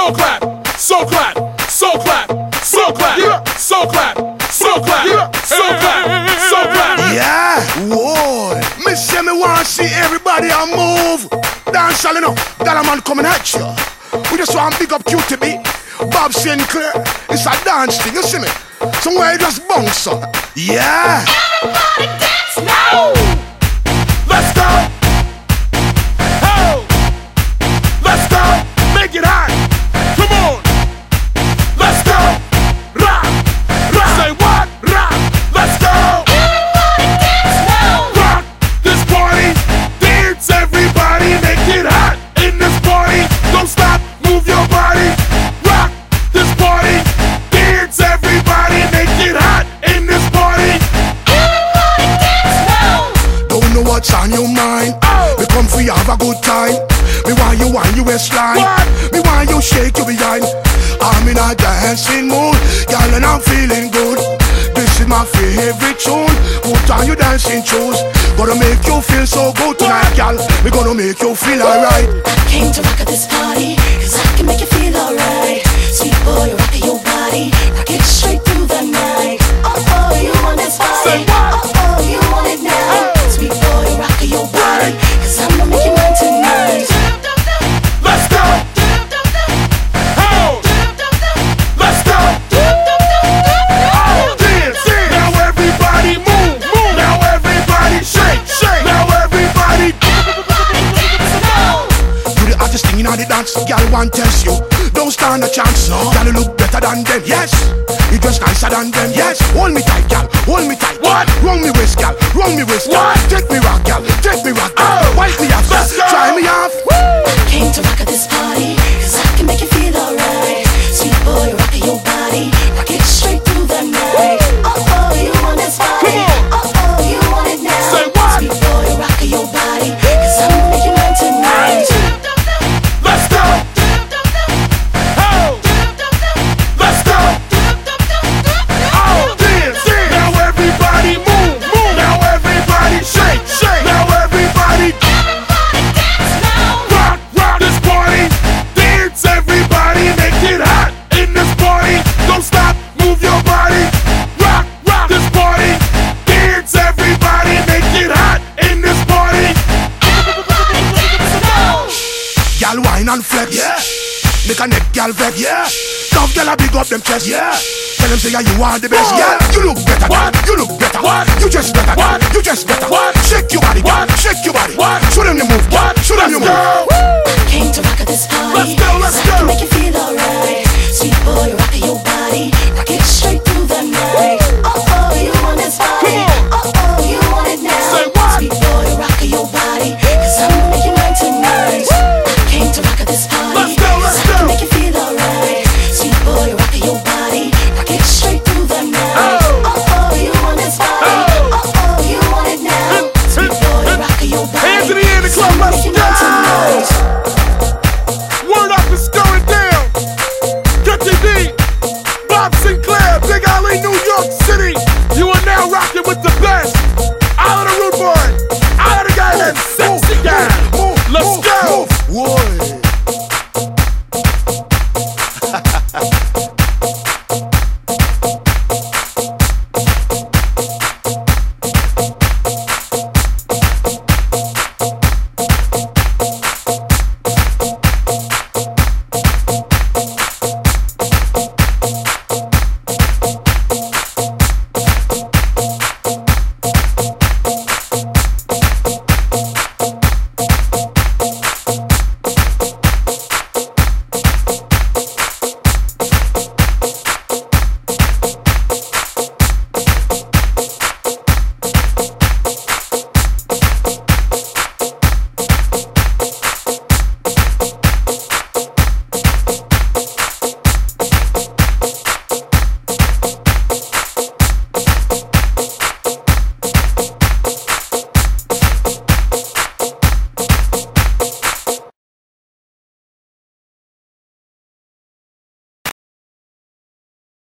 so clap, so clap, so clap, so clap, so clap, so clap, so clap, so clap. Yeah, whoa. Me say me want see everybody a move. Dance all enough. Dollar man coming at you. We just want big up Cutee B. Bob Sinclar. It's a dance thing, you see me? Somewhere you just bounce up. Yeah. Everybody good time. Me want you want you waistline. Me want you shake your behind. I'm in a dancing mood, girl, and I'm feeling good. This is my favorite tune. Put on your dancing shoes. Gonna make you feel so good tonight, girl. We gonna make you feel alright. I came to rock at this party, cause I can make you feel alright. Sweet boy, dance, girl test you. Don't stand a chance, no. You look better than them, yes. You dress nicer than them, yes. Hold me tight, girl, hold me tight. What? Roll me waist, girl, roll me waist, girl. What? Take me rock, girl, take me rock, girl. Oh. Wipe me off, and flex. Yeah. Make a neck gal vex. Yeah. Tough gal a big up them chest. Yeah. Tell them say yeah, you are the best. Yeah. You look better. What? You look better. What? You just better. What? You just better. What? Shake your body. What? Shake your body. What? Show them the move. What? Show them the move. Woo! Came to rock at this party. Let's go. Let's so go. Make you feel alright. Sweet boy, rock your body. Rock it straight.